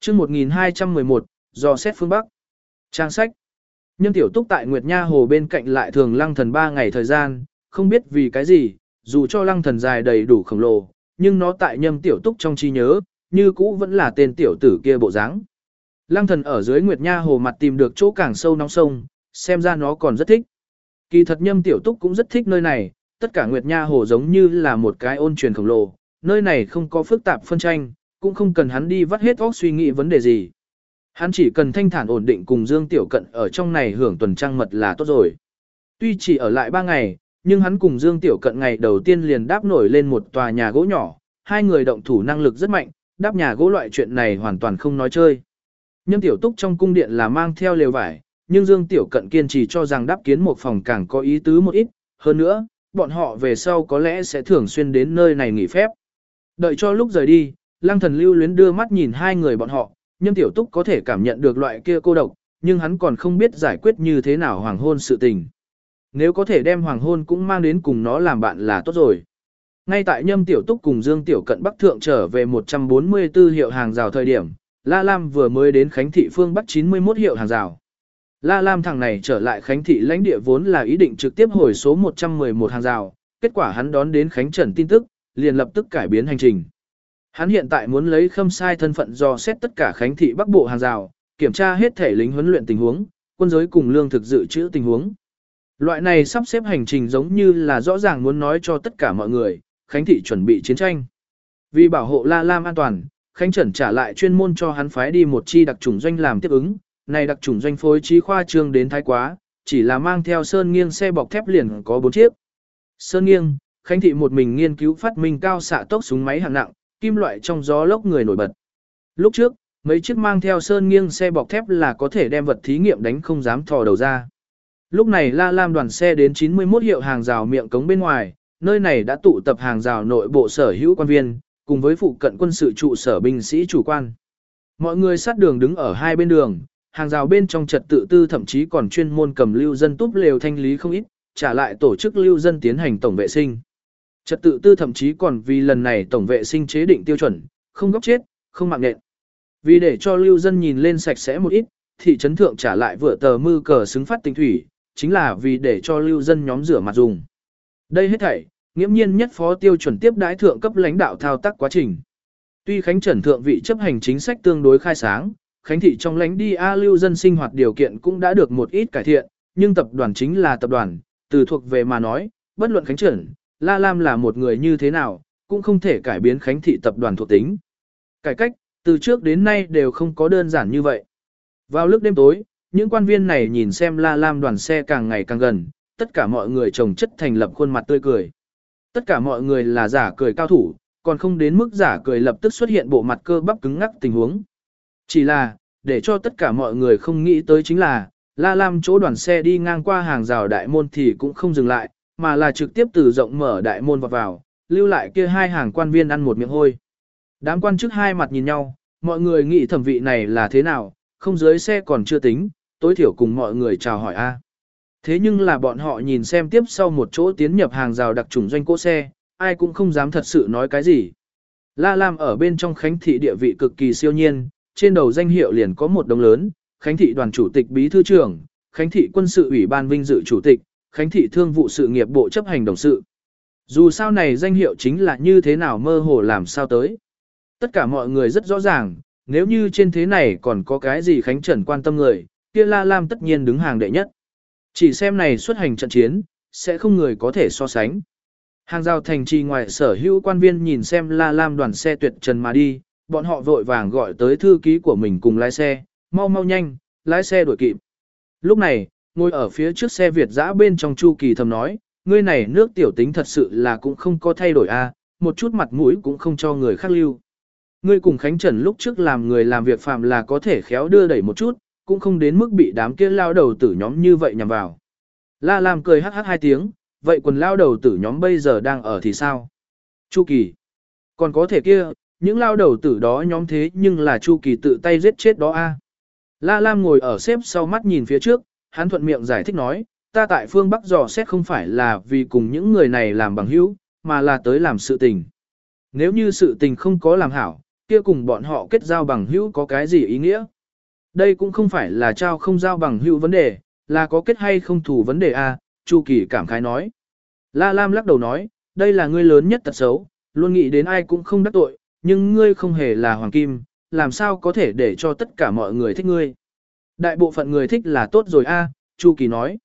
chương 1211, do xét phương Bắc. Trang sách. Nhân tiểu túc tại Nguyệt Nha Hồ bên cạnh lại thường lăng thần 3 ngày thời gian, không biết vì cái gì, dù cho lăng thần dài đầy đủ khổng lồ, nhưng nó tại nhâm tiểu túc trong trí nhớ, như cũ vẫn là tên tiểu tử kia bộ dáng. Lăng thần ở dưới Nguyệt Nha Hồ mặt tìm được chỗ càng sâu nóng sông, xem ra nó còn rất thích. Kỳ thật nhâm tiểu túc cũng rất thích nơi này, tất cả Nguyệt Nha Hồ giống như là một cái ôn truyền khổng lồ, nơi này không có phức tạp phân tranh, cũng không cần hắn đi vắt hết óc suy nghĩ vấn đề gì. Hắn chỉ cần thanh thản ổn định cùng Dương Tiểu Cận ở trong này hưởng tuần trăng mật là tốt rồi. Tuy chỉ ở lại 3 ngày, nhưng hắn cùng Dương Tiểu Cận ngày đầu tiên liền đáp nổi lên một tòa nhà gỗ nhỏ, hai người động thủ năng lực rất mạnh, đáp nhà gỗ loại chuyện này hoàn toàn không nói chơi. Nhân Tiểu Túc trong cung điện là mang theo lều vải, nhưng Dương Tiểu Cận kiên trì cho rằng đáp kiến một phòng càng có ý tứ một ít, hơn nữa, bọn họ về sau có lẽ sẽ thường xuyên đến nơi này nghỉ phép. Đợi cho lúc rời đi, Lăng Thần lưu luyến đưa mắt nhìn hai người bọn họ, Nhâm Tiểu Túc có thể cảm nhận được loại kia cô độc, nhưng hắn còn không biết giải quyết như thế nào hoàng hôn sự tình. Nếu có thể đem hoàng hôn cũng mang đến cùng nó làm bạn là tốt rồi. Ngay tại Nhâm Tiểu Túc cùng Dương Tiểu Cận Bắc Thượng trở về 144 hiệu hàng rào thời điểm, La Lam vừa mới đến Khánh Thị phương Bắc 91 hiệu hàng rào. La Lam thằng này trở lại Khánh Thị lãnh địa vốn là ý định trực tiếp hồi số 111 hàng rào, kết quả hắn đón đến Khánh Trần tin tức, liền lập tức cải biến hành trình. Hắn hiện tại muốn lấy khâm sai thân phận do xét tất cả Khánh Thị Bắc Bộ hàng rào, kiểm tra hết thể lính huấn luyện tình huống, quân giới cùng lương thực dự trữ tình huống. Loại này sắp xếp hành trình giống như là rõ ràng muốn nói cho tất cả mọi người, Khánh Thị chuẩn bị chiến tranh. Vì bảo hộ La Lam an toàn, Khánh Trần trả lại chuyên môn cho hắn phái đi một chi đặc chủng doanh làm tiếp ứng, này đặc chủng doanh phối trí khoa trương đến thái quá, chỉ là mang theo sơn nghiêng xe bọc thép liền có 4 chiếc. Sơn nghiêng, Khánh Thị một mình nghiên cứu phát minh cao xạ tốc súng máy hạng nặng, kim loại trong gió lốc người nổi bật. Lúc trước, mấy chiếc mang theo sơn nghiêng xe bọc thép là có thể đem vật thí nghiệm đánh không dám thò đầu ra. Lúc này La Lam đoàn xe đến 91 hiệu hàng rào miệng cống bên ngoài, nơi này đã tụ tập hàng rào nội bộ sở hữu quan viên, cùng với phụ cận quân sự trụ sở binh sĩ chủ quan. Mọi người sát đường đứng ở hai bên đường, hàng rào bên trong trật tự tư thậm chí còn chuyên môn cầm lưu dân túp lều thanh lý không ít, trả lại tổ chức lưu dân tiến hành tổng vệ sinh. Trật tự tư thậm chí còn vì lần này tổng vệ sinh chế định tiêu chuẩn, không góc chết, không mạng nện. Vì để cho lưu dân nhìn lên sạch sẽ một ít, thị trấn thượng trả lại vừa tờ mư cờ xứng phát tinh thủy, chính là vì để cho lưu dân nhóm rửa mặt dùng. Đây hết thảy, nghiễm nhiên nhất phó tiêu chuẩn tiếp đái thượng cấp lãnh đạo thao tác quá trình. Tuy Khánh Trần thượng vị chấp hành chính sách tương đối khai sáng, Khánh thị trong lãnh đi A lưu dân sinh hoạt điều kiện cũng đã được một ít cải thiện, nhưng tập đoàn chính là tập đoàn, từ thuộc về mà nói, bất luận Khánh Trần, La Lam là một người như thế nào, cũng không thể cải biến Khánh thị tập đoàn thuộc tính. Cải cách, từ trước đến nay đều không có đơn giản như vậy. Vào lúc đêm tối, những quan viên này nhìn xem La Lam đoàn xe càng ngày càng gần, tất cả mọi người trồng chất thành lập khuôn mặt tươi cười. Tất cả mọi người là giả cười cao thủ, còn không đến mức giả cười lập tức xuất hiện bộ mặt cơ bắp cứng ngắc tình huống. Chỉ là, để cho tất cả mọi người không nghĩ tới chính là, La Lam chỗ đoàn xe đi ngang qua hàng rào đại môn thì cũng không dừng lại, mà là trực tiếp từ rộng mở đại môn vào vào, lưu lại kia hai hàng quan viên ăn một miệng hôi. Đám quan chức hai mặt nhìn nhau, mọi người nghĩ thẩm vị này là thế nào, không dưới xe còn chưa tính, tối thiểu cùng mọi người chào hỏi a. Thế nhưng là bọn họ nhìn xem tiếp sau một chỗ tiến nhập hàng rào đặc trùng doanh cỗ xe, ai cũng không dám thật sự nói cái gì. La Lam ở bên trong khánh thị địa vị cực kỳ siêu nhiên, trên đầu danh hiệu liền có một đồng lớn, khánh thị đoàn chủ tịch bí thư trưởng, khánh thị quân sự ủy ban vinh dự chủ tịch, khánh thị thương vụ sự nghiệp bộ chấp hành đồng sự. Dù sao này danh hiệu chính là như thế nào mơ hồ làm sao tới. Tất cả mọi người rất rõ ràng, nếu như trên thế này còn có cái gì khánh trần quan tâm người, kia La Lam tất nhiên đứng hàng đệ nhất. Chỉ xem này xuất hành trận chiến, sẽ không người có thể so sánh. Hàng rào thành trì ngoài sở hữu quan viên nhìn xem La Lam đoàn xe tuyệt trần mà đi, bọn họ vội vàng gọi tới thư ký của mình cùng lái xe, mau mau nhanh, lái xe đuổi kịp. Lúc này, ngồi ở phía trước xe Việt dã bên trong Chu Kỳ thầm nói, ngươi này nước tiểu tính thật sự là cũng không có thay đổi a, một chút mặt mũi cũng không cho người khác lưu. Ngươi cùng Khánh Trần lúc trước làm người làm việc phạm là có thể khéo đưa đẩy một chút, cũng không đến mức bị đám kia lao đầu tử nhóm như vậy nhằm vào. La Lam cười hắc hắc hai tiếng, vậy quần lao đầu tử nhóm bây giờ đang ở thì sao? Chu Kỳ. Còn có thể kia, những lao đầu tử đó nhóm thế nhưng là Chu Kỳ tự tay giết chết đó a. La Lam ngồi ở xếp sau mắt nhìn phía trước, hắn thuận miệng giải thích nói, ta tại phương Bắc dò xét không phải là vì cùng những người này làm bằng hữu, mà là tới làm sự tình. Nếu như sự tình không có làm hảo, kia cùng bọn họ kết giao bằng hữu có cái gì ý nghĩa? Đây cũng không phải là trao không giao bằng hữu vấn đề, là có kết hay không thủ vấn đề a. Chu Kỳ cảm khái nói. La Lam lắc đầu nói, đây là ngươi lớn nhất tật xấu, luôn nghĩ đến ai cũng không đắc tội, nhưng ngươi không hề là hoàng kim, làm sao có thể để cho tất cả mọi người thích ngươi. Đại bộ phận người thích là tốt rồi a, Chu Kỳ nói.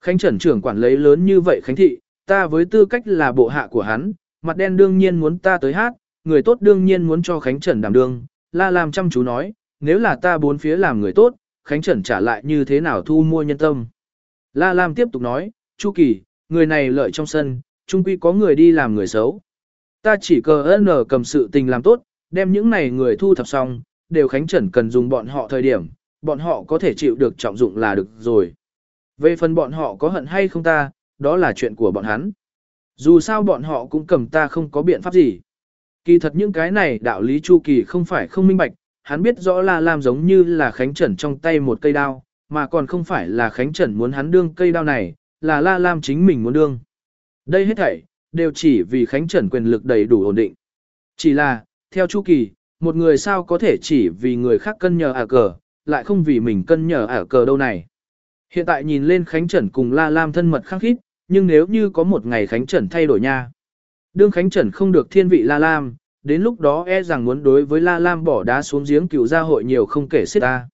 Khánh Trần trưởng quản lấy lớn như vậy Khánh Thị, ta với tư cách là bộ hạ của hắn, mặt đen đương nhiên muốn ta tới hát, người tốt đương nhiên muốn cho Khánh Trần đảm đương. La Lam chăm chú nói, nếu là ta bốn phía làm người tốt, Khánh Trần trả lại như thế nào thu mua nhân tâm. La Lam tiếp tục nói, Chu Kỳ, người này lợi trong sân, chung quy có người đi làm người xấu. Ta chỉ cờ ơn cầm sự tình làm tốt, đem những này người thu thập xong, đều Khánh Trần cần dùng bọn họ thời điểm, bọn họ có thể chịu được trọng dụng là được rồi. Về phần bọn họ có hận hay không ta, đó là chuyện của bọn hắn. Dù sao bọn họ cũng cầm ta không có biện pháp gì. Kỳ thật những cái này đạo lý Chu Kỳ không phải không minh bạch, hắn biết rõ là làm giống như là Khánh Trần trong tay một cây đao, mà còn không phải là Khánh Trần muốn hắn đương cây đao này, là La Lam chính mình muốn đương. Đây hết thảy, đều chỉ vì Khánh Trần quyền lực đầy đủ ổn định. Chỉ là, theo Chu Kỳ, một người sao có thể chỉ vì người khác cân nhờ à cờ, lại không vì mình cân nhờ ở cờ đâu này. Hiện tại nhìn lên Khánh Trần cùng La Lam thân mật khăng khít, nhưng nếu như có một ngày Khánh Trần thay đổi nha. Đương Khánh Trần không được thiên vị La Lam, đến lúc đó e rằng muốn đối với La Lam bỏ đá xuống giếng cựu gia hội nhiều không kể xiết ta.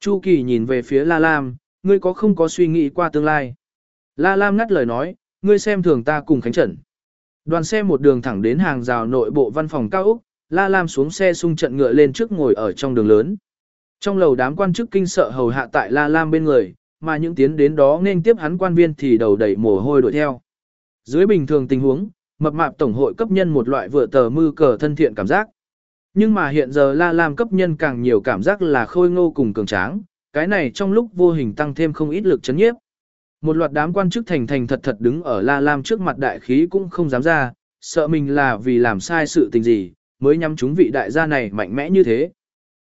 Chu Kỳ nhìn về phía La Lam, ngươi có không có suy nghĩ qua tương lai. La Lam ngắt lời nói, ngươi xem thường ta cùng Khánh Trần. Đoàn xe một đường thẳng đến hàng rào nội bộ văn phòng cao Úc, La Lam xuống xe xung trận ngựa lên trước ngồi ở trong đường lớn. Trong lầu đám quan chức kinh sợ hầu hạ tại La Lam bên người, mà những tiến đến đó nên tiếp hắn quan viên thì đầu đẩy mồ hôi đuổi theo. Dưới bình thường tình huống, mập mạp tổng hội cấp nhân một loại vừa tờ mư cờ thân thiện cảm giác. Nhưng mà hiện giờ La Lam cấp nhân càng nhiều cảm giác là khôi ngô cùng cường tráng, cái này trong lúc vô hình tăng thêm không ít lực chấn nhiếp. Một loạt đám quan chức thành thành thật thật đứng ở La Lam trước mặt đại khí cũng không dám ra, sợ mình là vì làm sai sự tình gì, mới nhắm chúng vị đại gia này mạnh mẽ như thế.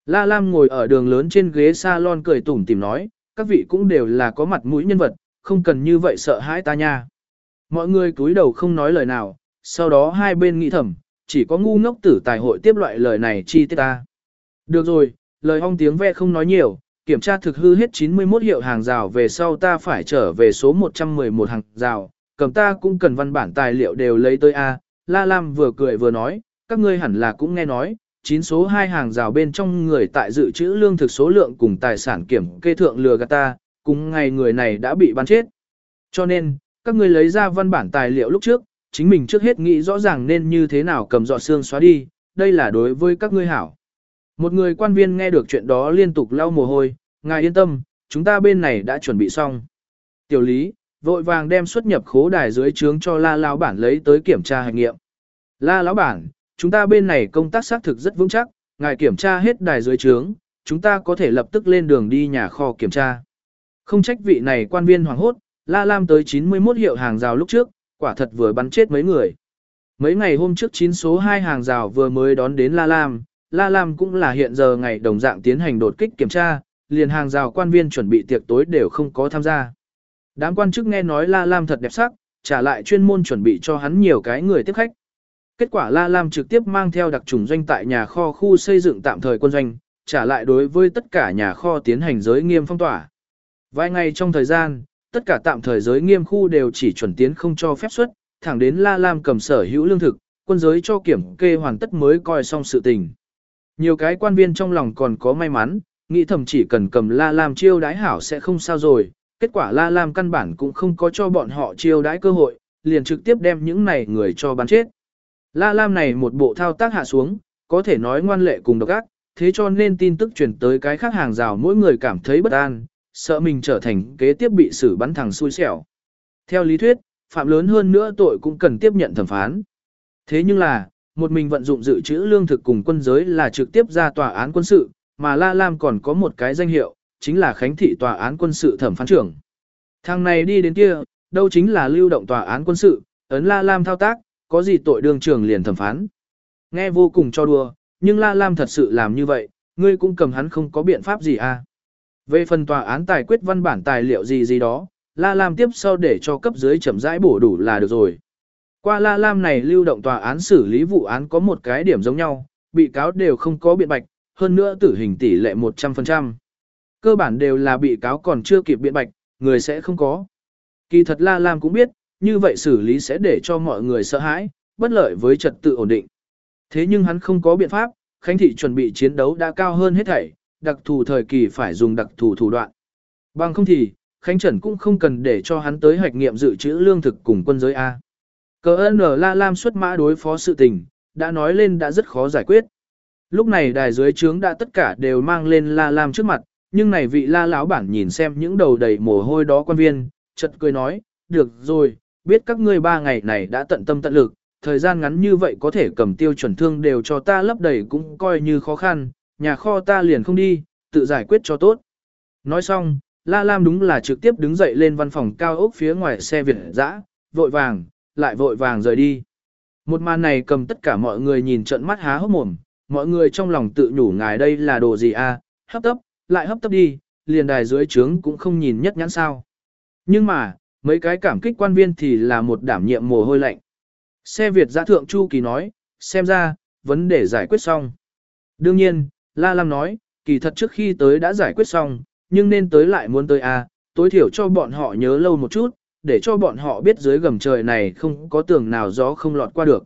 La Lam ngồi ở đường lớn trên ghế salon cười tủm tìm nói, các vị cũng đều là có mặt mũi nhân vật, không cần như vậy sợ hãi ta nha. Mọi người cúi đầu không nói lời nào, sau đó hai bên nghĩ thầm, chỉ có ngu ngốc tử tài hội tiếp loại lời này chi tiết ta. Được rồi, lời hong tiếng ve không nói nhiều, kiểm tra thực hư hết 91 hiệu hàng rào về sau ta phải trở về số 111 hàng rào, cầm ta cũng cần văn bản tài liệu đều lấy tới A. La Lam vừa cười vừa nói, các ngươi hẳn là cũng nghe nói, chín số hai hàng rào bên trong người tại dự trữ lương thực số lượng cùng tài sản kiểm kê thượng lừa gạt ta, cùng ngày người này đã bị bắn chết. Cho nên, các ngươi lấy ra văn bản tài liệu lúc trước, chính mình trước hết nghĩ rõ ràng nên như thế nào cầm dọ xương xóa đi, đây là đối với các ngươi hảo. Một người quan viên nghe được chuyện đó liên tục lau mồ hôi, ngài yên tâm, chúng ta bên này đã chuẩn bị xong. Tiểu lý, vội vàng đem xuất nhập khố đài dưới trướng cho la lão bản lấy tới kiểm tra hành nghiệm. La lão bản, chúng ta bên này công tác xác thực rất vững chắc, ngài kiểm tra hết đài dưới trướng, chúng ta có thể lập tức lên đường đi nhà kho kiểm tra. Không trách vị này quan viên hoàng hốt, La Lam tới 91 hiệu hàng rào lúc trước, quả thật vừa bắn chết mấy người. Mấy ngày hôm trước 9 số 2 hàng rào vừa mới đón đến La Lam, La Lam cũng là hiện giờ ngày đồng dạng tiến hành đột kích kiểm tra, liền hàng rào quan viên chuẩn bị tiệc tối đều không có tham gia. Đám quan chức nghe nói La Lam thật đẹp sắc, trả lại chuyên môn chuẩn bị cho hắn nhiều cái người tiếp khách. Kết quả La Lam trực tiếp mang theo đặc trùng doanh tại nhà kho khu xây dựng tạm thời quân doanh, trả lại đối với tất cả nhà kho tiến hành giới nghiêm phong tỏa. Vài ngày trong thời gian, tất cả tạm thời giới nghiêm khu đều chỉ chuẩn tiến không cho phép xuất, thẳng đến La Lam cầm sở hữu lương thực, quân giới cho kiểm kê hoàn tất mới coi xong sự tình. Nhiều cái quan viên trong lòng còn có may mắn, nghĩ thầm chỉ cần cầm La Lam chiêu đái hảo sẽ không sao rồi, kết quả La Lam căn bản cũng không có cho bọn họ chiêu đái cơ hội, liền trực tiếp đem những này người cho bắn chết. La Lam này một bộ thao tác hạ xuống, có thể nói ngoan lệ cùng độc ác, thế cho nên tin tức truyền tới cái khác hàng rào mỗi người cảm thấy bất an, sợ mình trở thành kế tiếp bị xử bắn thẳng xui xẻo. Theo lý thuyết, phạm lớn hơn nữa tội cũng cần tiếp nhận thẩm phán. Thế nhưng là, một mình vận dụng dự trữ lương thực cùng quân giới là trực tiếp ra tòa án quân sự, mà La Lam còn có một cái danh hiệu, chính là Khánh Thị Tòa án quân sự thẩm phán trưởng. Thằng này đi đến kia, đâu chính là lưu động tòa án quân sự, ấn La Lam thao tác, có gì tội đường trường liền thẩm phán. Nghe vô cùng cho đùa, nhưng La Lam thật sự làm như vậy, ngươi cũng cầm hắn không có biện pháp gì à. Về phần tòa án tài quyết văn bản tài liệu gì gì đó, La Lam tiếp sau để cho cấp dưới chậm rãi bổ đủ là được rồi. Qua La Lam này lưu động tòa án xử lý vụ án có một cái điểm giống nhau, bị cáo đều không có biện bạch, hơn nữa tử hình tỷ lệ 100%. Cơ bản đều là bị cáo còn chưa kịp biện bạch, người sẽ không có. Kỳ thật La Lam cũng biết, như vậy xử lý sẽ để cho mọi người sợ hãi, bất lợi với trật tự ổn định. Thế nhưng hắn không có biện pháp, Khánh Thị chuẩn bị chiến đấu đã cao hơn hết thảy, đặc thù thời kỳ phải dùng đặc thù thủ đoạn. Bằng không thì, Khánh Trần cũng không cần để cho hắn tới hoạch nghiệm dự trữ lương thực cùng quân giới A. Cờ ơn La Lam xuất mã đối phó sự tình, đã nói lên đã rất khó giải quyết. Lúc này đài dưới trướng đã tất cả đều mang lên La Lam trước mặt, nhưng này vị La lão bản nhìn xem những đầu đầy mồ hôi đó quan viên, chợt cười nói, được rồi, biết các ngươi ba ngày này đã tận tâm tận lực, thời gian ngắn như vậy có thể cầm tiêu chuẩn thương đều cho ta lấp đầy cũng coi như khó khăn, nhà kho ta liền không đi, tự giải quyết cho tốt. Nói xong, La Lam đúng là trực tiếp đứng dậy lên văn phòng cao ốc phía ngoài xe Việt dã, vội vàng, lại vội vàng rời đi. Một màn này cầm tất cả mọi người nhìn trận mắt há hốc mồm, mọi người trong lòng tự nhủ ngài đây là đồ gì a? À? hấp tấp, lại hấp tấp đi, liền đài dưới trướng cũng không nhìn nhất nhãn sao. Nhưng mà, mấy cái cảm kích quan viên thì là một đảm nhiệm mồ hôi lạnh. Xe Việt giã thượng Chu Kỳ nói, xem ra, vấn đề giải quyết xong. Đương nhiên, La Lam nói, kỳ thật trước khi tới đã giải quyết xong, nhưng nên tới lại muốn tới à, tối thiểu cho bọn họ nhớ lâu một chút, để cho bọn họ biết dưới gầm trời này không có tường nào gió không lọt qua được.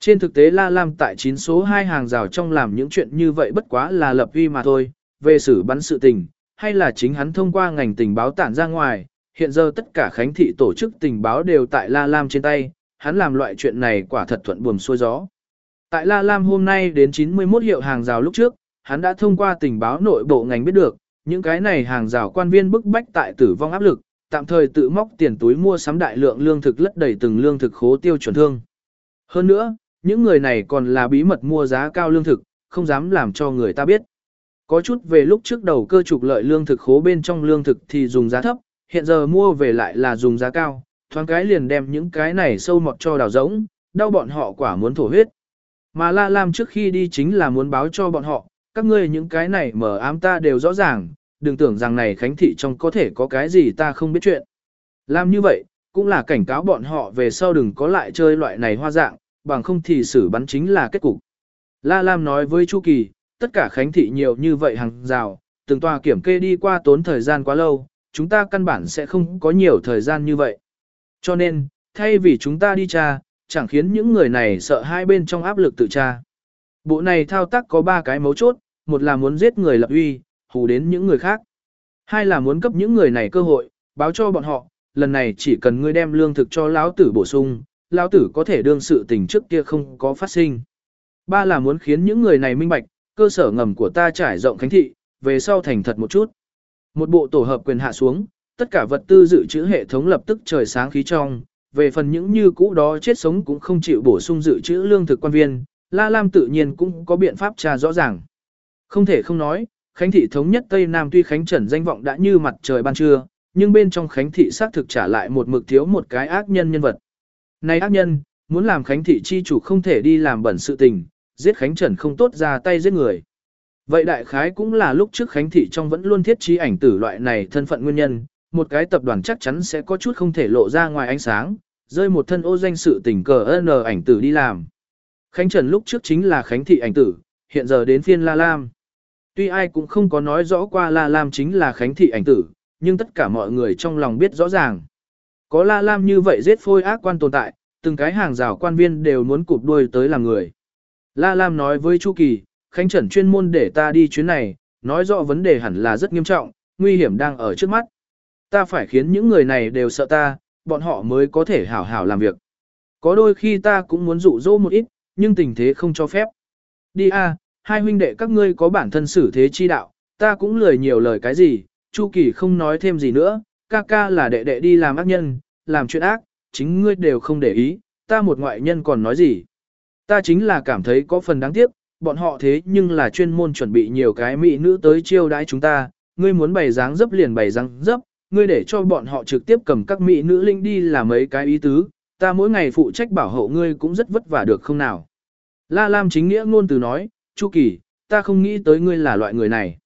Trên thực tế La Lam tại chín số 2 hàng rào trong làm những chuyện như vậy bất quá là lập vi mà thôi, về xử bắn sự tình, hay là chính hắn thông qua ngành tình báo tản ra ngoài, hiện giờ tất cả khánh thị tổ chức tình báo đều tại La Lam trên tay, hắn làm loại chuyện này quả thật thuận buồm xuôi gió. Tại La Lam hôm nay đến 91 hiệu hàng rào lúc trước, hắn đã thông qua tình báo nội bộ ngành biết được, những cái này hàng rào quan viên bức bách tại tử vong áp lực, tạm thời tự móc tiền túi mua sắm đại lượng lương thực lất đầy từng lương thực khố tiêu chuẩn thương. Hơn nữa, những người này còn là bí mật mua giá cao lương thực, không dám làm cho người ta biết. Có chút về lúc trước đầu cơ trục lợi lương thực khố bên trong lương thực thì dùng giá thấp, hiện giờ mua về lại là dùng giá cao, thoáng cái liền đem những cái này sâu mọt cho đào giống, đau bọn họ quả muốn thổ huyết. Mà La Lam trước khi đi chính là muốn báo cho bọn họ, các ngươi những cái này mở ám ta đều rõ ràng, đừng tưởng rằng này khánh thị trong có thể có cái gì ta không biết chuyện. Làm như vậy, cũng là cảnh cáo bọn họ về sau đừng có lại chơi loại này hoa dạng, bằng không thì xử bắn chính là kết cục. La Lam nói với Chu Kỳ, tất cả khánh thị nhiều như vậy hàng rào, từng tòa kiểm kê đi qua tốn thời gian quá lâu, chúng ta căn bản sẽ không có nhiều thời gian như vậy. Cho nên, thay vì chúng ta đi tra, chẳng khiến những người này sợ hai bên trong áp lực tự tra. Bộ này thao tác có ba cái mấu chốt, một là muốn giết người lập uy, hù đến những người khác. Hai là muốn cấp những người này cơ hội, báo cho bọn họ, lần này chỉ cần ngươi đem lương thực cho lão tử bổ sung, lão tử có thể đương sự tình trước kia không có phát sinh. Ba là muốn khiến những người này minh bạch, cơ sở ngầm của ta trải rộng khánh thị, về sau thành thật một chút. Một bộ tổ hợp quyền hạ xuống, tất cả vật tư dự trữ hệ thống lập tức trời sáng khí trong, về phần những như cũ đó chết sống cũng không chịu bổ sung dự trữ lương thực quan viên, La Lam tự nhiên cũng có biện pháp tra rõ ràng. Không thể không nói, Khánh thị thống nhất Tây Nam tuy Khánh Trần danh vọng đã như mặt trời ban trưa, nhưng bên trong Khánh thị xác thực trả lại một mực thiếu một cái ác nhân nhân vật. Này ác nhân, muốn làm Khánh thị chi chủ không thể đi làm bẩn sự tình, giết Khánh Trần không tốt ra tay giết người. Vậy đại khái cũng là lúc trước Khánh thị trong vẫn luôn thiết trí ảnh tử loại này thân phận nguyên nhân, một cái tập đoàn chắc chắn sẽ có chút không thể lộ ra ngoài ánh sáng, rơi một thân ô danh sự tình cờ n ảnh tử đi làm. Khánh Trần lúc trước chính là Khánh thị ảnh tử, hiện giờ đến phiên La Lam. Tuy ai cũng không có nói rõ qua La Lam chính là Khánh thị ảnh tử, nhưng tất cả mọi người trong lòng biết rõ ràng. Có La Lam như vậy giết phôi ác quan tồn tại, từng cái hàng rào quan viên đều muốn cụp đuôi tới làm người. La Lam nói với Chu Kỳ, Khánh Trần chuyên môn để ta đi chuyến này, nói rõ vấn đề hẳn là rất nghiêm trọng, nguy hiểm đang ở trước mắt. Ta phải khiến những người này đều sợ ta, bọn họ mới có thể hảo hảo làm việc. Có đôi khi ta cũng muốn dụ dỗ một ít, nhưng tình thế không cho phép. Đi a, hai huynh đệ các ngươi có bản thân xử thế chi đạo, ta cũng lười nhiều lời cái gì, Chu Kỳ không nói thêm gì nữa, ca ca là đệ đệ đi làm ác nhân, làm chuyện ác, chính ngươi đều không để ý, ta một ngoại nhân còn nói gì. Ta chính là cảm thấy có phần đáng tiếc, bọn họ thế nhưng là chuyên môn chuẩn bị nhiều cái mỹ nữ tới chiêu đãi chúng ta, ngươi muốn bày dáng dấp liền bày dáng dấp, ngươi để cho bọn họ trực tiếp cầm các mỹ nữ linh đi là mấy cái ý tứ, ta mỗi ngày phụ trách bảo hộ ngươi cũng rất vất vả được không nào. La Lam chính nghĩa ngôn từ nói, Chu Kỳ, ta không nghĩ tới ngươi là loại người này.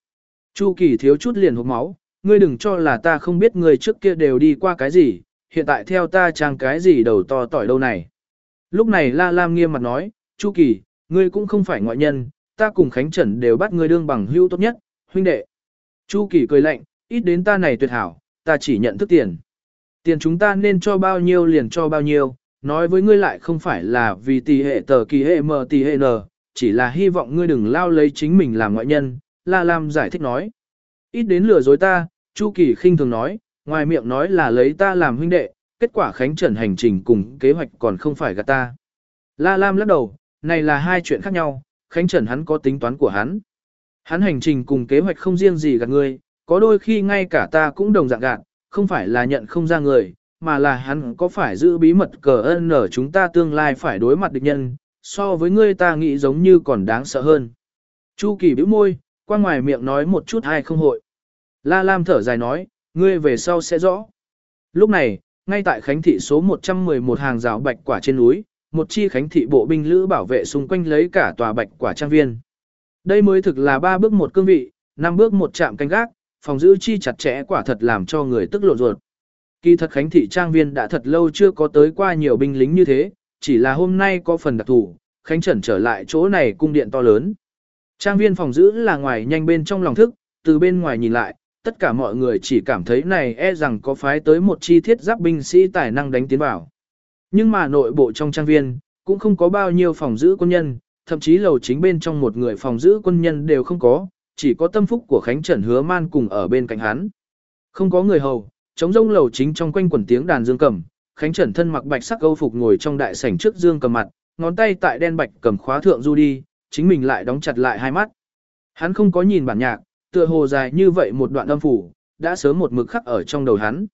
Chu Kỳ thiếu chút liền hộp máu, ngươi đừng cho là ta không biết ngươi trước kia đều đi qua cái gì, hiện tại theo ta trang cái gì đầu to tỏi đâu này. Lúc này La Lam nghiêm mặt nói, Chu Kỳ, ngươi cũng không phải ngoại nhân, ta cùng Khánh Trần đều bắt ngươi đương bằng hữu tốt nhất, huynh đệ. Chu Kỳ cười lạnh, ít đến ta này tuyệt hảo, ta chỉ nhận thức tiền. Tiền chúng ta nên cho bao nhiêu liền cho bao nhiêu, nói với ngươi lại không phải là vì tỷ hệ tờ kỳ hệ mờ tỷ hệ n, chỉ là hy vọng ngươi đừng lao lấy chính mình làm ngoại nhân, La Lam giải thích nói. Ít đến lừa dối ta, Chu Kỳ khinh thường nói, ngoài miệng nói là lấy ta làm huynh đệ, kết quả Khánh Trần hành trình cùng kế hoạch còn không phải gạt ta. La Lam lắc đầu, này là hai chuyện khác nhau, Khánh Trần hắn có tính toán của hắn. Hắn hành trình cùng kế hoạch không riêng gì gạt ngươi, có đôi khi ngay cả ta cũng đồng dạng gạt, không phải là nhận không ra người, mà là hắn có phải giữ bí mật cờ ân ở chúng ta tương lai phải đối mặt địch nhân, so với ngươi ta nghĩ giống như còn đáng sợ hơn. Chu Kỳ bĩu môi, qua ngoài miệng nói một chút hay không hội. La Lam thở dài nói, ngươi về sau sẽ rõ. Lúc này, ngay tại Khánh Thị số 111 hàng rào bạch quả trên núi, một chi Khánh Thị bộ binh lữ bảo vệ xung quanh lấy cả tòa bạch quả trang viên. Đây mới thực là ba bước một cương vị, năm bước một chạm canh gác, phòng giữ chi chặt chẽ quả thật làm cho người tức lộn ruột. Kỳ thật Khánh Thị trang viên đã thật lâu chưa có tới qua nhiều binh lính như thế, chỉ là hôm nay có phần đặc thù, Khánh Trần trở lại chỗ này cung điện to lớn. Trang viên phòng giữ là ngoài nhanh bên trong lòng thức, từ bên ngoài nhìn lại, tất cả mọi người chỉ cảm thấy này e rằng có phái tới một chi thiết giáp binh sĩ tài năng đánh tiến vào. Nhưng mà nội bộ trong trang viên, cũng không có bao nhiêu phòng giữ quân nhân, thậm chí lầu chính bên trong một người phòng giữ quân nhân đều không có, chỉ có tâm phúc của Khánh Trần hứa man cùng ở bên cạnh hắn. Không có người hầu, chống rông lầu chính trong quanh quần tiếng đàn dương cầm, Khánh Trần thân mặc bạch sắc câu phục ngồi trong đại sảnh trước dương cầm mặt, ngón tay tại đen bạch cầm khóa thượng du đi, chính mình lại đóng chặt lại hai mắt. Hắn không có nhìn bản nhạc, tựa hồ dài như vậy một đoạn âm phủ, đã sớm một mực khắc ở trong đầu hắn.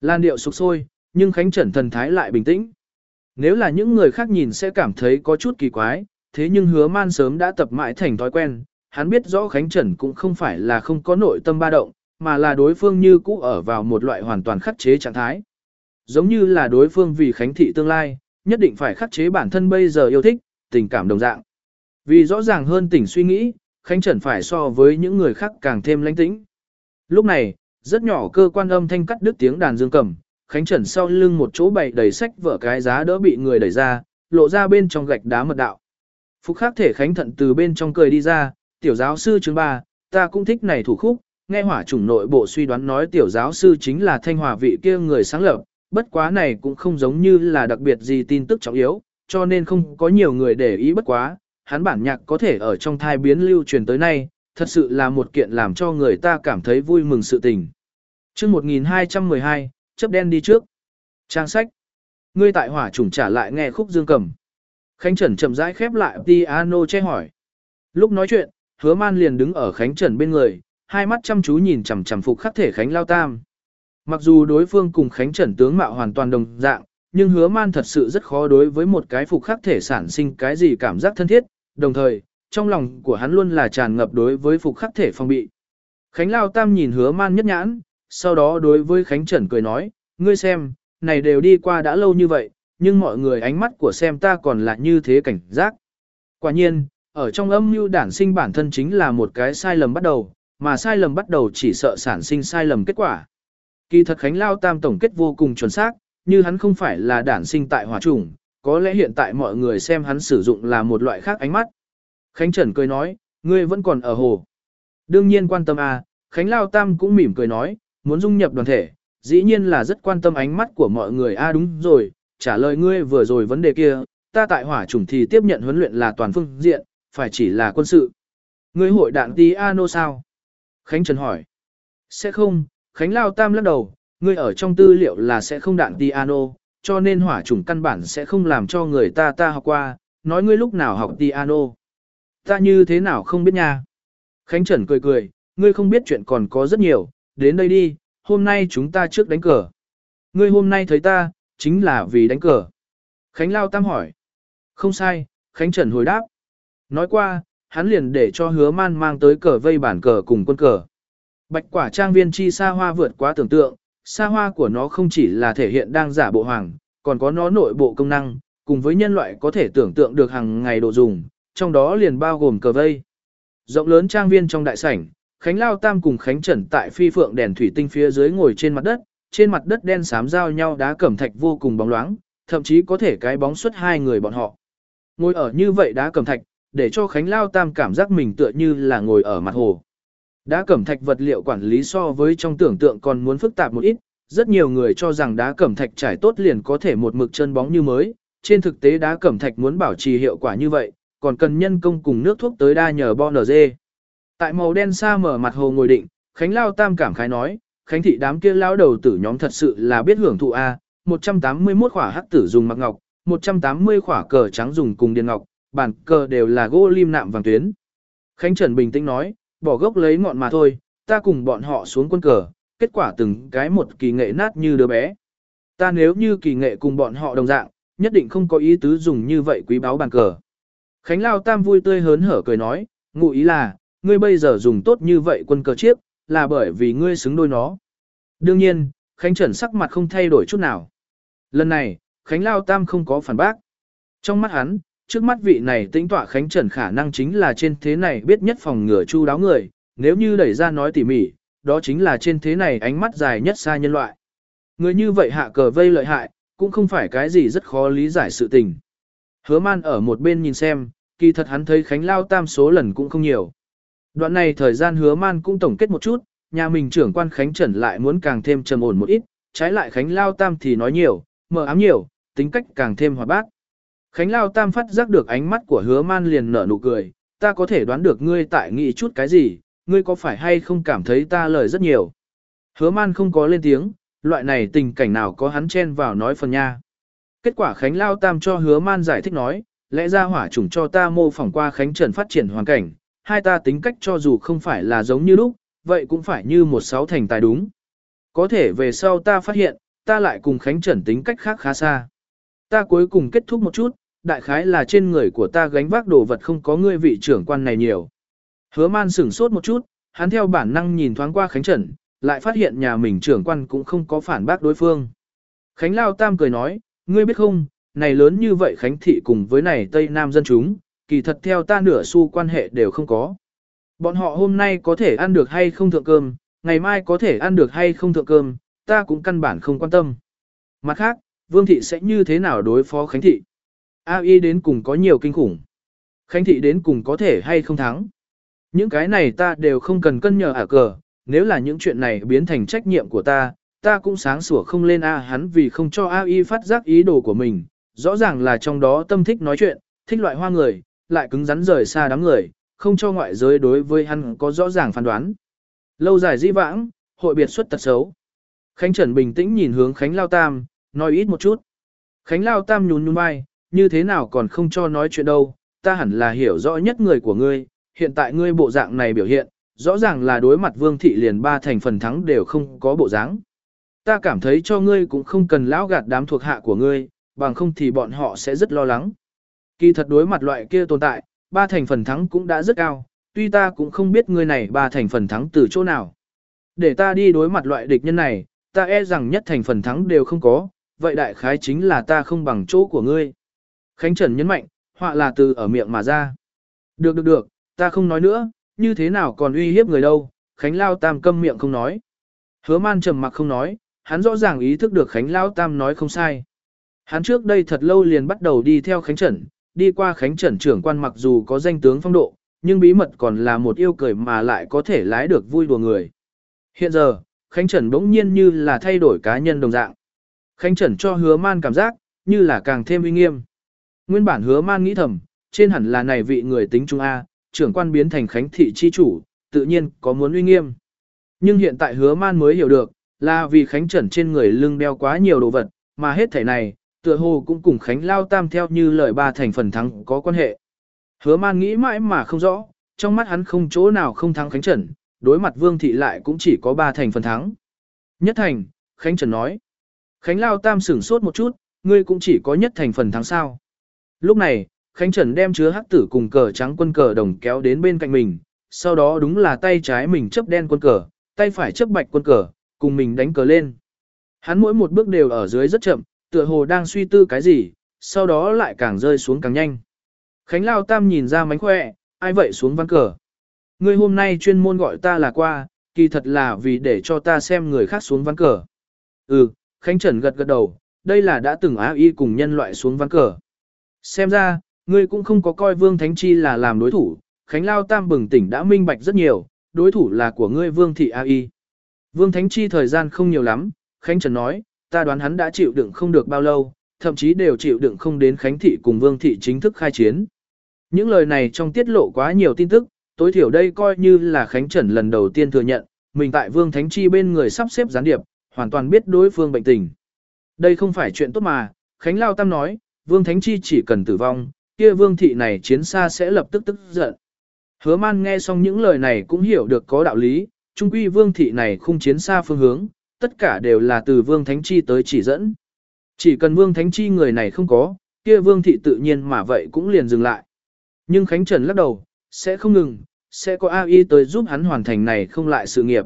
Lan điệu sục sôi, nhưng Khánh Trần thần thái lại bình tĩnh. Nếu là những người khác nhìn sẽ cảm thấy có chút kỳ quái, thế nhưng hứa man sớm đã tập mãi thành thói quen, hắn biết rõ Khánh Trần cũng không phải là không có nội tâm ba động, mà là đối phương như cũ ở vào một loại hoàn toàn khắc chế trạng thái. Giống như là đối phương vì Khánh Thị tương lai, nhất định phải khắc chế bản thân bây giờ yêu thích, tình cảm đồng dạng. Vì rõ ràng hơn tỉnh suy nghĩ, Khánh Trần phải so với những người khác càng thêm lãnh tĩnh. Lúc này, rất nhỏ cơ quan âm thanh cắt đứt tiếng đàn dương cầm, Khánh Trần sau lưng một chỗ bày đầy sách vở cái giá đỡ bị người đẩy ra, lộ ra bên trong gạch đá mật đạo. Phúc khắc thể Khánh Thận từ bên trong cười đi ra, tiểu giáo sư chương ba, ta cũng thích này thủ khúc, nghe hỏa chủng nội bộ suy đoán nói tiểu giáo sư chính là thanh hòa vị kia người sáng lập, bất quá này cũng không giống như là đặc biệt gì tin tức trọng yếu, cho nên không có nhiều người để ý bất quá, hắn bản nhạc có thể ở trong thai biến lưu truyền tới nay, thật sự là một kiện làm cho người ta cảm thấy vui mừng sự tình. chương 1212, chấp đen đi trước. Trang sách. Ngươi tại hỏa chủng trả lại nghe khúc dương cầm. Khánh Trần chậm rãi khép lại piano che hỏi. Lúc nói chuyện, hứa man liền đứng ở Khánh Trần bên người, hai mắt chăm chú nhìn chằm chằm phục khắc thể Khánh Lao Tam. Mặc dù đối phương cùng Khánh Trần tướng mạo hoàn toàn đồng dạng, nhưng hứa man thật sự rất khó đối với một cái phục khắc thể sản sinh cái gì cảm giác thân thiết, đồng thời, trong lòng của hắn luôn là tràn ngập đối với phục khắc thể phong bị. Khánh Lao Tam nhìn hứa man nhất nhãn, sau đó đối với Khánh Trần cười nói, ngươi xem, này đều đi qua đã lâu như vậy, nhưng mọi người ánh mắt của xem ta còn là như thế cảnh giác. Quả nhiên, ở trong âm mưu đản sinh bản thân chính là một cái sai lầm bắt đầu, mà sai lầm bắt đầu chỉ sợ sản sinh sai lầm kết quả. Kỳ thật Khánh Lao Tam tổng kết vô cùng chuẩn xác, như hắn không phải là đản sinh tại hỏa trùng, có lẽ hiện tại mọi người xem hắn sử dụng là một loại khác ánh mắt. Khánh Trần cười nói, ngươi vẫn còn ở hồ. Đương nhiên quan tâm à, Khánh Lao Tam cũng mỉm cười nói, muốn dung nhập đoàn thể, dĩ nhiên là rất quan tâm ánh mắt của mọi người a à đúng rồi, trả lời ngươi vừa rồi vấn đề kia, ta tại hỏa chủng thì tiếp nhận huấn luyện là toàn phương diện, phải chỉ là quân sự. Ngươi hội đạn piano sao? Khánh Trần hỏi. Sẽ không, Khánh Lao Tam lắc đầu, ngươi ở trong tư liệu là sẽ không đạn piano, cho nên hỏa chủng căn bản sẽ không làm cho người ta ta học qua, nói ngươi lúc nào học piano. Ta như thế nào không biết nha. Khánh Trần cười cười, ngươi không biết chuyện còn có rất nhiều, đến đây đi, hôm nay chúng ta trước đánh cờ. Ngươi hôm nay thấy ta, chính là vì đánh cờ. Khánh Lao Tam hỏi. Không sai, Khánh Trần hồi đáp. Nói qua, hắn liền để cho hứa man mang tới cờ vây bản cờ cùng quân cờ. Bạch quả trang viên chi xa hoa vượt quá tưởng tượng, xa hoa của nó không chỉ là thể hiện đang giả bộ hoàng, còn có nó nội bộ công năng, cùng với nhân loại có thể tưởng tượng được hàng ngày độ dùng, trong đó liền bao gồm cờ vây. Rộng lớn trang viên trong đại sảnh, Khánh Lao Tam cùng Khánh Trần tại phi phượng đèn thủy tinh phía dưới ngồi trên mặt đất, trên mặt đất đen xám giao nhau đá cẩm thạch vô cùng bóng loáng, thậm chí có thể cái bóng xuất hai người bọn họ. Ngồi ở như vậy đá cẩm thạch, để cho Khánh Lao Tam cảm giác mình tựa như là ngồi ở mặt hồ. Đá cẩm thạch vật liệu quản lý so với trong tưởng tượng còn muốn phức tạp một ít, rất nhiều người cho rằng đá cẩm thạch trải tốt liền có thể một mực chân bóng như mới, trên thực tế đá cẩm thạch muốn bảo trì hiệu quả như vậy, còn cần nhân công cùng nước thuốc tới đa nhờ bon dê. Tại màu đen xa mở mặt hồ ngồi định, Khánh Lao Tam cảm khái nói, Khánh thị đám kia lao đầu tử nhóm thật sự là biết hưởng thụ A, 181 khỏa hắc tử dùng mặc ngọc, 180 khỏa cờ trắng dùng cùng điền ngọc, bản cờ đều là gỗ lim nạm vàng tuyến. Khánh Trần bình tĩnh nói, bỏ gốc lấy ngọn mà thôi, ta cùng bọn họ xuống quân cờ, kết quả từng cái một kỳ nghệ nát như đứa bé. Ta nếu như kỳ nghệ cùng bọn họ đồng dạng, nhất định không có ý tứ dùng như vậy quý báo bàn cờ. Khánh Lao Tam vui tươi hớn hở cười nói, ngụ ý là, ngươi bây giờ dùng tốt như vậy quân cờ chiếc, là bởi vì ngươi xứng đôi nó. Đương nhiên, Khánh Trần sắc mặt không thay đổi chút nào. Lần này, Khánh Lao Tam không có phản bác. Trong mắt hắn, trước mắt vị này tĩnh tọa Khánh Trần khả năng chính là trên thế này biết nhất phòng ngừa chu đáo người, nếu như đẩy ra nói tỉ mỉ, đó chính là trên thế này ánh mắt dài nhất xa nhân loại. Người như vậy hạ cờ vây lợi hại, cũng không phải cái gì rất khó lý giải sự tình. Hứa man ở một bên nhìn xem, kỳ thật hắn thấy Khánh Lao Tam số lần cũng không nhiều. Đoạn này thời gian hứa man cũng tổng kết một chút, nhà mình trưởng quan Khánh Trần lại muốn càng thêm trầm ổn một ít, trái lại Khánh Lao Tam thì nói nhiều, mờ ám nhiều, tính cách càng thêm hoạt bát. Khánh Lao Tam phát giác được ánh mắt của hứa man liền nở nụ cười, ta có thể đoán được ngươi tại nghĩ chút cái gì, ngươi có phải hay không cảm thấy ta lời rất nhiều. Hứa man không có lên tiếng, loại này tình cảnh nào có hắn chen vào nói phần nha. Kết quả Khánh Lao Tam cho hứa man giải thích nói, lẽ ra hỏa chủng cho ta mô phỏng qua Khánh Trần phát triển hoàn cảnh, hai ta tính cách cho dù không phải là giống như lúc, vậy cũng phải như một sáu thành tài đúng. Có thể về sau ta phát hiện, ta lại cùng Khánh Trần tính cách khác khá xa. Ta cuối cùng kết thúc một chút, đại khái là trên người của ta gánh vác đồ vật không có ngươi vị trưởng quan này nhiều. Hứa man sửng sốt một chút, hắn theo bản năng nhìn thoáng qua Khánh Trần, lại phát hiện nhà mình trưởng quan cũng không có phản bác đối phương. Khánh Lao Tam cười nói, ngươi biết không, này lớn như vậy Khánh Thị cùng với này Tây Nam dân chúng, kỳ thật theo ta nửa xu quan hệ đều không có. Bọn họ hôm nay có thể ăn được hay không thượng cơm, ngày mai có thể ăn được hay không thượng cơm, ta cũng căn bản không quan tâm. Mặt khác, Vương Thị sẽ như thế nào đối phó Khánh Thị? A đến cùng có nhiều kinh khủng. Khánh Thị đến cùng có thể hay không thắng. Những cái này ta đều không cần cân nhờ ả cờ, nếu là những chuyện này biến thành trách nhiệm của ta, ta cũng sáng sủa không lên A hắn vì không cho A phát giác ý đồ của mình, rõ ràng là trong đó tâm thích nói chuyện, thích loại hoa người, lại cứng rắn rời xa đám người, không cho ngoại giới đối với hắn có rõ ràng phán đoán. Lâu dài di vãng, hội biệt xuất tật xấu. Khánh Trần bình tĩnh nhìn hướng Khánh Lao Tam, nói ít một chút. Khánh Lao Tam nhún nhún vai, như thế nào còn không cho nói chuyện đâu, ta hẳn là hiểu rõ nhất người của ngươi, hiện tại ngươi bộ dạng này biểu hiện, rõ ràng là đối mặt vương thị liền ba thành phần thắng đều không có bộ dáng. Ta cảm thấy cho ngươi cũng không cần lão gạt đám thuộc hạ của ngươi, bằng không thì bọn họ sẽ rất lo lắng. Kỳ thật đối mặt loại kia tồn tại, ba thành phần thắng cũng đã rất cao, tuy ta cũng không biết người này ba thành phần thắng từ chỗ nào. Để ta đi đối mặt loại địch nhân này, ta e rằng nhất thành phần thắng đều không có, vậy đại khái chính là ta không bằng chỗ của ngươi. Khánh Trần nhấn mạnh, họa là từ ở miệng mà ra. Được được được, ta không nói nữa, như thế nào còn uy hiếp người đâu, Khánh Lao Tam câm miệng không nói. Hứa man trầm mặc không nói, hắn rõ ràng ý thức được Khánh Lao Tam nói không sai. Hắn trước đây thật lâu liền bắt đầu đi theo Khánh Trần, đi qua Khánh Trần trưởng quan mặc dù có danh tướng phong độ, nhưng bí mật còn là một yêu cười mà lại có thể lái được vui đùa người. Hiện giờ, Khánh Trần bỗng nhiên như là thay đổi cá nhân đồng dạng. Khánh Trần cho hứa man cảm giác, như là càng thêm uy nghiêm. Nguyên bản hứa man nghĩ thầm, trên hẳn là này vị người tính trung A, trưởng quan biến thành Khánh thị chi chủ, tự nhiên có muốn uy nghiêm. Nhưng hiện tại hứa man mới hiểu được, là vì Khánh Trần trên người lưng đeo quá nhiều đồ vật, mà hết thể này, tựa hồ cũng cùng Khánh Lao Tam theo như lời ba thành phần thắng có quan hệ. Hứa man nghĩ mãi mà không rõ, trong mắt hắn không chỗ nào không thắng Khánh Trần, đối mặt Vương Thị lại cũng chỉ có ba thành phần thắng. Nhất thành, Khánh Trần nói. Khánh Lao Tam sửng sốt một chút, ngươi cũng chỉ có nhất thành phần thắng sao. Lúc này, Khánh Trần đem chứa hắc tử cùng cờ trắng quân cờ đồng kéo đến bên cạnh mình, sau đó đúng là tay trái mình chấp đen quân cờ, tay phải chấp bạch quân cờ, cùng mình đánh cờ lên. Hắn mỗi một bước đều ở dưới rất chậm, tựa hồ đang suy tư cái gì, sau đó lại càng rơi xuống càng nhanh. Khánh Lao Tam nhìn ra mánh khỏe, ai vậy xuống văn cờ. Ngươi hôm nay chuyên môn gọi ta là qua, kỳ thật là vì để cho ta xem người khác xuống văn cờ. Ừ, Khánh Trần gật gật đầu, đây là đã từng á y cùng nhân loại xuống văn cờ. Xem ra, Ngươi cũng không có coi Vương Thánh Chi là làm đối thủ, Khánh Lao Tam bừng tỉnh đã minh bạch rất nhiều, đối thủ là của ngươi Vương Thị A Y. Vương Thánh Chi thời gian không nhiều lắm, Khánh Trần nói, ta đoán hắn đã chịu đựng không được bao lâu, thậm chí đều chịu đựng không đến Khánh Thị cùng Vương Thị chính thức khai chiến. Những lời này trong tiết lộ quá nhiều tin tức, tối thiểu đây coi như là Khánh Trần lần đầu tiên thừa nhận, mình tại Vương Thánh Chi bên người sắp xếp gián điệp, hoàn toàn biết đối phương bệnh tình. Đây không phải chuyện tốt mà, Khánh Lao Tam nói, Vương Thánh Chi chỉ cần tử vong, kia Vương Thị này chiến xa sẽ lập tức tức giận. Hứa man nghe xong những lời này cũng hiểu được có đạo lý, trung quy Vương Thị này không chiến xa phương hướng, tất cả đều là từ Vương Thánh Chi tới chỉ dẫn. Chỉ cần Vương Thánh Chi người này không có, kia Vương Thị tự nhiên mà vậy cũng liền dừng lại. Nhưng Khánh Trần lắc đầu, sẽ không ngừng, sẽ có AI tới giúp hắn hoàn thành này không lại sự nghiệp.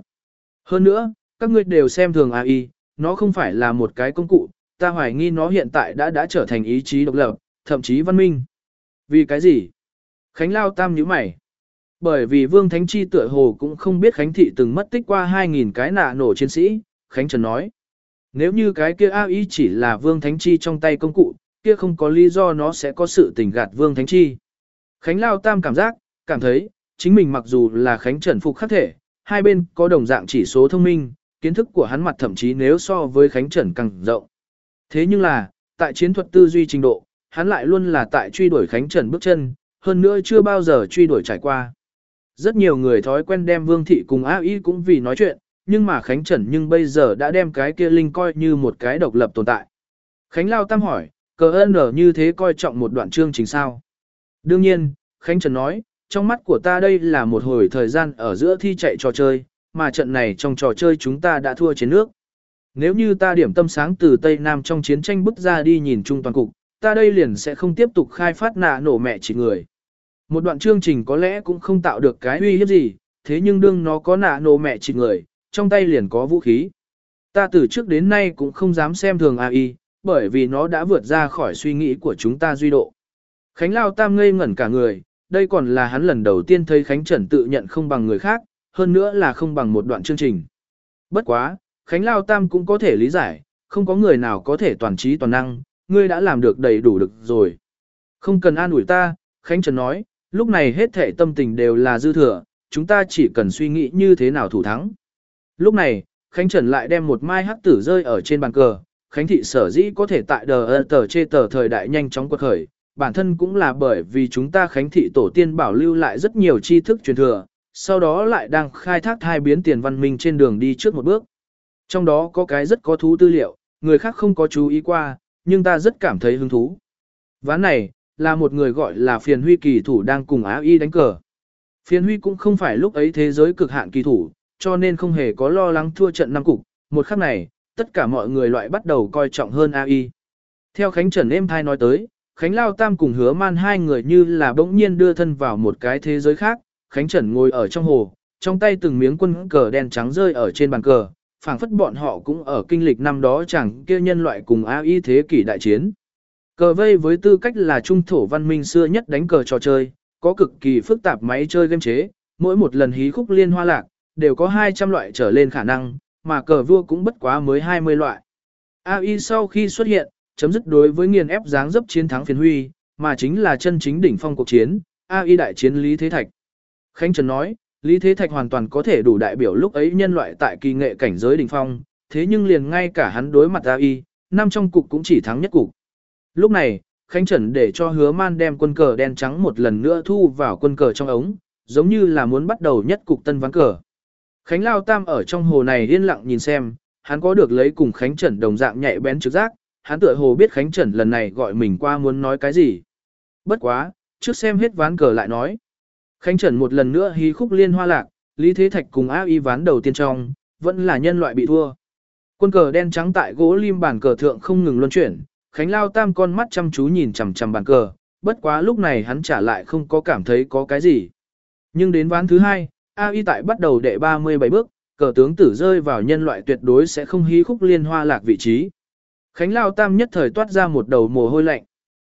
Hơn nữa, các ngươi đều xem thường AI, nó không phải là một cái công cụ, ta hoài nghi nó hiện tại đã đã trở thành ý chí độc lập, thậm chí văn minh. Vì cái gì? Khánh Lao Tam nhíu mày. Bởi vì Vương Thánh Chi tựa hồ cũng không biết Khánh Thị từng mất tích qua 2.000 cái nạ nổ chiến sĩ, Khánh Trần nói. Nếu như cái kia AI chỉ là Vương Thánh Chi trong tay công cụ, kia không có lý do nó sẽ có sự tình gạt Vương Thánh Chi. Khánh Lao Tam cảm giác, cảm thấy, chính mình mặc dù là Khánh Trần phục khắc thể, hai bên có đồng dạng chỉ số thông minh, kiến thức của hắn mặt thậm chí nếu so với Khánh Trần càng rộng. Thế nhưng là, tại chiến thuật tư duy trình độ, hắn lại luôn là tại truy đuổi Khánh Trần bước chân, hơn nữa chưa bao giờ truy đuổi trải qua. Rất nhiều người thói quen đem Vương Thị cùng A Y cũng vì nói chuyện, nhưng mà Khánh Trần nhưng bây giờ đã đem cái kia linh coi như một cái độc lập tồn tại. Khánh Lao Tam hỏi, cờ ơn ở như thế coi trọng một đoạn chương trình sao? Đương nhiên, Khánh Trần nói, trong mắt của ta đây là một hồi thời gian ở giữa thi chạy trò chơi, mà trận này trong trò chơi chúng ta đã thua chiến nước. Nếu như ta điểm tâm sáng từ Tây Nam trong chiến tranh bước ra đi nhìn chung toàn cục, ta đây liền sẽ không tiếp tục khai phát nạ nổ mẹ chỉ người. Một đoạn chương trình có lẽ cũng không tạo được cái uy hiếp gì, thế nhưng đương nó có nạ nổ mẹ chỉ người, trong tay liền có vũ khí. Ta từ trước đến nay cũng không dám xem thường AI, bởi vì nó đã vượt ra khỏi suy nghĩ của chúng ta duy độ. Khánh Lao Tam ngây ngẩn cả người, đây còn là hắn lần đầu tiên thấy Khánh Trần tự nhận không bằng người khác, hơn nữa là không bằng một đoạn chương trình. Bất quá, Khánh Lao Tam cũng có thể lý giải, không có người nào có thể toàn trí toàn năng, ngươi đã làm được đầy đủ được rồi. Không cần an ủi ta, Khánh Trần nói, lúc này hết thể tâm tình đều là dư thừa, chúng ta chỉ cần suy nghĩ như thế nào thủ thắng. Lúc này, Khánh Trần lại đem một mai hắc tử rơi ở trên bàn cờ, Khánh Thị sở dĩ có thể tại đờ tờ chê tờ thời đại nhanh chóng quật khởi, bản thân cũng là bởi vì chúng ta Khánh Thị tổ tiên bảo lưu lại rất nhiều tri thức truyền thừa, sau đó lại đang khai thác hai biến tiền văn minh trên đường đi trước một bước. Trong đó có cái rất có thú tư liệu, người khác không có chú ý qua, nhưng ta rất cảm thấy hứng thú. Ván này, là một người gọi là phiền huy kỳ thủ đang cùng Á Y đánh cờ. Phiền huy cũng không phải lúc ấy thế giới cực hạn kỳ thủ, cho nên không hề có lo lắng thua trận năm cục. Một khắc này, tất cả mọi người loại bắt đầu coi trọng hơn AI. Theo Khánh Trần êm thai nói tới, Khánh Lao Tam cùng hứa man hai người như là bỗng nhiên đưa thân vào một cái thế giới khác, Khánh Trần ngồi ở trong hồ, trong tay từng miếng quân cờ đen trắng rơi ở trên bàn cờ, phảng phất bọn họ cũng ở kinh lịch năm đó chẳng kia nhân loại cùng AI thế kỷ đại chiến. Cờ vây với tư cách là trung thổ văn minh xưa nhất đánh cờ trò chơi, có cực kỳ phức tạp máy chơi game chế, mỗi một lần hí khúc liên hoa lạc, đều có 200 loại trở lên khả năng, mà cờ vua cũng bất quá mới 20 loại. AI sau khi xuất hiện, chấm dứt đối với nghiền ép dáng dấp chiến thắng phiền huy, mà chính là chân chính đỉnh phong cuộc chiến, AI đại chiến Lý Thế Thạch. Khánh Trần nói, Lý Thế Thạch hoàn toàn có thể đủ đại biểu lúc ấy nhân loại tại kỳ nghệ cảnh giới đỉnh phong, thế nhưng liền ngay cả hắn đối mặt AI, năm trong cục cũng chỉ thắng nhất cục. Lúc này, Khánh Trần để cho hứa man đem quân cờ đen trắng một lần nữa thu vào quân cờ trong ống, giống như là muốn bắt đầu nhất cục tân ván cờ. Khánh Lao Tam ở trong hồ này yên lặng nhìn xem, hắn có được lấy cùng Khánh Trần đồng dạng nhạy bén trực giác, hắn tựa hồ biết Khánh Trần lần này gọi mình qua muốn nói cái gì. Bất quá, trước xem hết ván cờ lại nói. Khánh Trần một lần nữa hí khúc liên hoa lạc, Lý Thế Thạch cùng A Y ván đầu tiên trong, vẫn là nhân loại bị thua. Quân cờ đen trắng tại gỗ lim bàn cờ thượng không ngừng luân chuyển, Khánh Lao Tam con mắt chăm chú nhìn chằm chằm bàn cờ, bất quá lúc này hắn trả lại không có cảm thấy có cái gì. Nhưng đến ván thứ hai, A Y tại bắt đầu đệ 37 bước, cờ tướng tử rơi vào nhân loại tuyệt đối sẽ không hí khúc liên hoa lạc vị trí. Khánh Lao Tam nhất thời toát ra một đầu mồ hôi lạnh.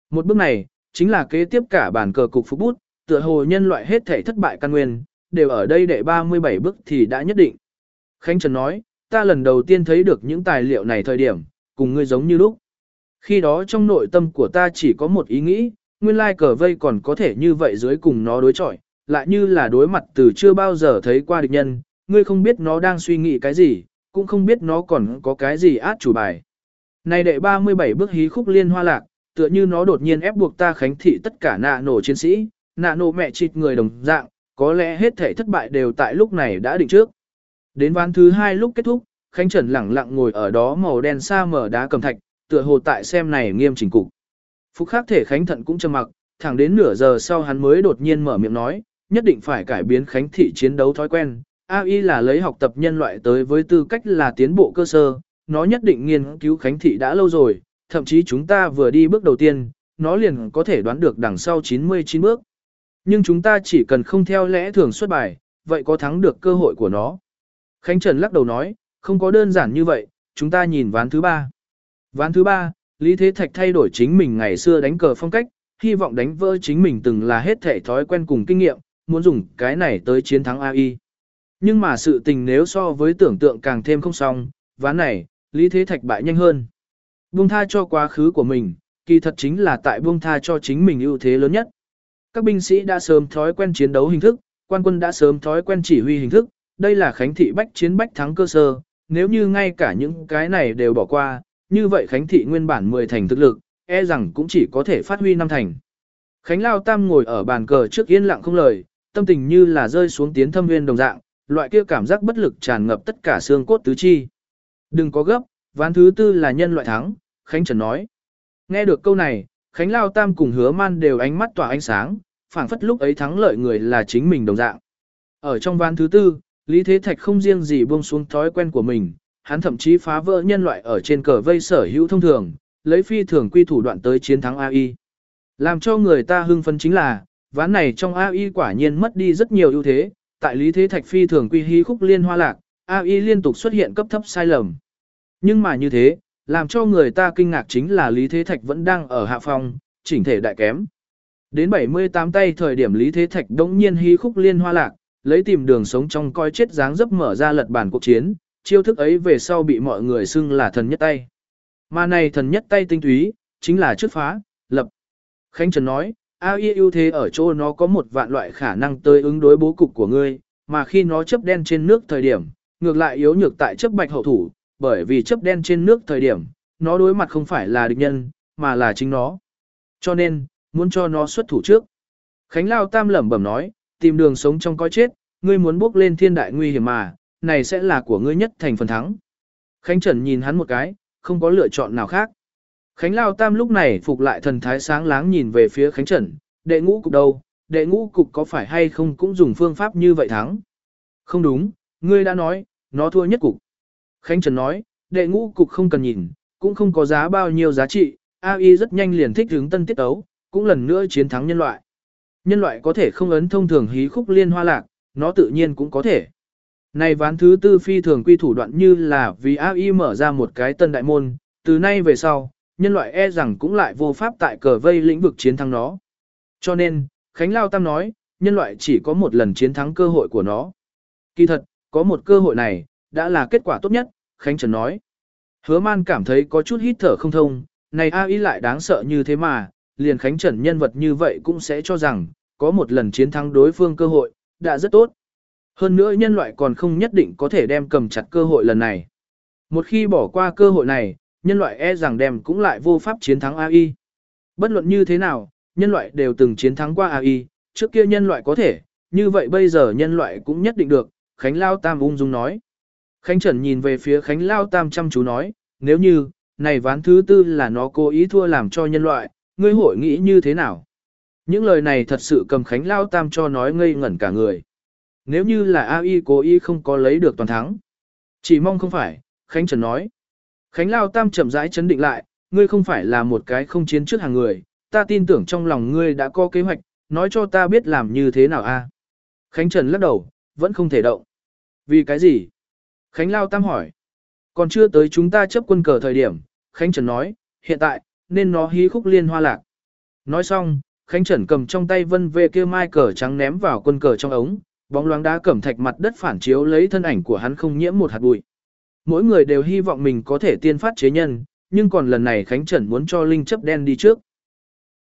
Một bước này, chính là kế tiếp cả bản cờ cục phục bút, tựa hồ nhân loại hết thể thất bại căn nguyên, đều ở đây đệ 37 bước thì đã nhất định. Khánh Trần nói, ta lần đầu tiên thấy được những tài liệu này thời điểm, cùng ngươi giống như lúc. Khi đó trong nội tâm của ta chỉ có một ý nghĩ, nguyên lai cờ vây còn có thể như vậy dưới cùng nó đối chọi, lại như là đối mặt từ chưa bao giờ thấy qua địch nhân, ngươi không biết nó đang suy nghĩ cái gì, cũng không biết nó còn có cái gì át chủ bài. Này đệ 37 bước hí khúc liên hoa lạc, tựa như nó đột nhiên ép buộc ta khánh thị tất cả nạ nổ chiến sĩ, nạ nổ mẹ chịt người đồng dạng, có lẽ hết thể thất bại đều tại lúc này đã định trước. Đến ván thứ hai lúc kết thúc, Khánh Trần lẳng lặng ngồi ở đó màu đen xa mở đá cầm thạch, tựa hồ tại xem này nghiêm chỉnh cục. Phục khác thể Khánh Thận cũng trầm mặc, thẳng đến nửa giờ sau hắn mới đột nhiên mở miệng nói, nhất định phải cải biến Khánh thị chiến đấu thói quen. AI là lấy học tập nhân loại tới với tư cách là tiến bộ cơ sơ, nó nhất định nghiên cứu Khánh thị đã lâu rồi, thậm chí chúng ta vừa đi bước đầu tiên, nó liền có thể đoán được đằng sau 99 bước. Nhưng chúng ta chỉ cần không theo lẽ thường xuất bài, vậy có thắng được cơ hội của nó. Khánh Trần lắc đầu nói, không có đơn giản như vậy, chúng ta nhìn ván thứ ba. Ván thứ ba, Lý Thế Thạch thay đổi chính mình ngày xưa đánh cờ phong cách, hy vọng đánh vỡ chính mình từng là hết thể thói quen cùng kinh nghiệm, muốn dùng cái này tới chiến thắng AI. Nhưng mà sự tình nếu so với tưởng tượng càng thêm không xong, ván này, Lý Thế Thạch bại nhanh hơn. Buông tha cho quá khứ của mình, kỳ thật chính là tại buông tha cho chính mình ưu thế lớn nhất. Các binh sĩ đã sớm thói quen chiến đấu hình thức, quan quân đã sớm thói quen chỉ huy hình thức, đây là khánh thị bách chiến bách thắng cơ sơ, nếu như ngay cả những cái này đều bỏ qua, như vậy khánh thị nguyên bản 10 thành thực lực, e rằng cũng chỉ có thể phát huy năm thành. Khánh Lao Tam ngồi ở bàn cờ trước yên lặng không lời, tâm tình như là rơi xuống tiến thâm nguyên đồng dạng, loại kia cảm giác bất lực tràn ngập tất cả xương cốt tứ chi. Đừng có gấp, ván thứ tư là nhân loại thắng, Khánh Trần nói. Nghe được câu này, Khánh Lao Tam cùng hứa man đều ánh mắt tỏa ánh sáng, phảng phất lúc ấy thắng lợi người là chính mình đồng dạng. Ở trong ván thứ tư, Lý Thế Thạch không riêng gì buông xuống thói quen của mình, hắn thậm chí phá vỡ nhân loại ở trên cờ vây sở hữu thông thường, lấy phi thường quy thủ đoạn tới chiến thắng AI. Làm cho người ta hưng phấn chính là, ván này trong AI quả nhiên mất đi rất nhiều ưu thế, tại Lý Thế Thạch phi thường quy hí khúc liên hoa lạc, AI liên tục xuất hiện cấp thấp sai lầm. Nhưng mà như thế, làm cho người ta kinh ngạc chính là Lý Thế Thạch vẫn đang ở hạ phong, chỉnh thể đại kém. Đến 78 tay thời điểm Lý Thế Thạch đống nhiên hí khúc liên hoa lạc, lấy tìm đường sống trong coi chết dáng dấp mở ra lật bản cuộc chiến, chiêu thức ấy về sau bị mọi người xưng là thần nhất tay. Mà này thần nhất tay tinh túy, chính là trước phá, lập. Khánh Trần nói, AI ưu thế ở chỗ nó có một vạn loại khả năng tới ứng đối bố cục của ngươi, mà khi nó chấp đen trên nước thời điểm, ngược lại yếu nhược tại chấp bạch hậu thủ, bởi vì chấp đen trên nước thời điểm, nó đối mặt không phải là địch nhân, mà là chính nó. Cho nên, muốn cho nó xuất thủ trước. Khánh Lao Tam lẩm bẩm nói, tìm đường sống trong coi chết, ngươi muốn bước lên thiên đại nguy hiểm mà, này sẽ là của ngươi nhất thành phần thắng. Khánh Trần nhìn hắn một cái, không có lựa chọn nào khác. Khánh Lao Tam lúc này phục lại thần thái sáng láng nhìn về phía Khánh Trần, đệ ngũ cục đâu, đệ ngũ cục có phải hay không cũng dùng phương pháp như vậy thắng. Không đúng, ngươi đã nói, nó thua nhất cục. Khánh Trần nói, đệ ngũ cục không cần nhìn, cũng không có giá bao nhiêu giá trị, AI rất nhanh liền thích hướng tân tiết ấu, cũng lần nữa chiến thắng nhân loại. Nhân loại có thể không ấn thông thường hí khúc liên hoa lạc, nó tự nhiên cũng có thể. Này ván thứ tư phi thường quy thủ đoạn như là vì AI mở ra một cái tân đại môn, từ nay về sau, nhân loại e rằng cũng lại vô pháp tại cờ vây lĩnh vực chiến thắng nó. Cho nên, Khánh Lao Tam nói, nhân loại chỉ có một lần chiến thắng cơ hội của nó. Kỳ thật, có một cơ hội này, đã là kết quả tốt nhất, Khánh Trần nói. Hứa man cảm thấy có chút hít thở không thông, này AI lại đáng sợ như thế mà, liền Khánh Trần nhân vật như vậy cũng sẽ cho rằng, có một lần chiến thắng đối phương cơ hội, đã rất tốt. Hơn nữa nhân loại còn không nhất định có thể đem cầm chặt cơ hội lần này. Một khi bỏ qua cơ hội này, nhân loại e rằng đem cũng lại vô pháp chiến thắng AI. Bất luận như thế nào, nhân loại đều từng chiến thắng qua AI, trước kia nhân loại có thể, như vậy bây giờ nhân loại cũng nhất định được, Khánh Lao Tam ung dung nói. Khánh Trần nhìn về phía Khánh Lao Tam chăm chú nói, nếu như, này ván thứ tư là nó cố ý thua làm cho nhân loại, ngươi hội nghĩ như thế nào? Những lời này thật sự cầm Khánh Lao Tam cho nói ngây ngẩn cả người. Nếu như là AI cố ý không có lấy được toàn thắng. Chỉ mong không phải, Khánh Trần nói. Khánh Lao Tam chậm rãi chấn định lại, ngươi không phải là một cái không chiến trước hàng người, ta tin tưởng trong lòng ngươi đã có kế hoạch, nói cho ta biết làm như thế nào a. Khánh Trần lắc đầu, vẫn không thể động. Vì cái gì? Khánh Lao Tam hỏi. Còn chưa tới chúng ta chấp quân cờ thời điểm, Khánh Trần nói, hiện tại, nên nó hí khúc liên hoa lạc. Nói xong, Khánh Trần cầm trong tay vân về kia mai cờ trắng ném vào quân cờ trong ống, bóng loáng đá cẩm thạch mặt đất phản chiếu lấy thân ảnh của hắn không nhiễm một hạt bụi. Mỗi người đều hy vọng mình có thể tiên phát chế nhân, nhưng còn lần này Khánh Trần muốn cho Linh chấp đen đi trước.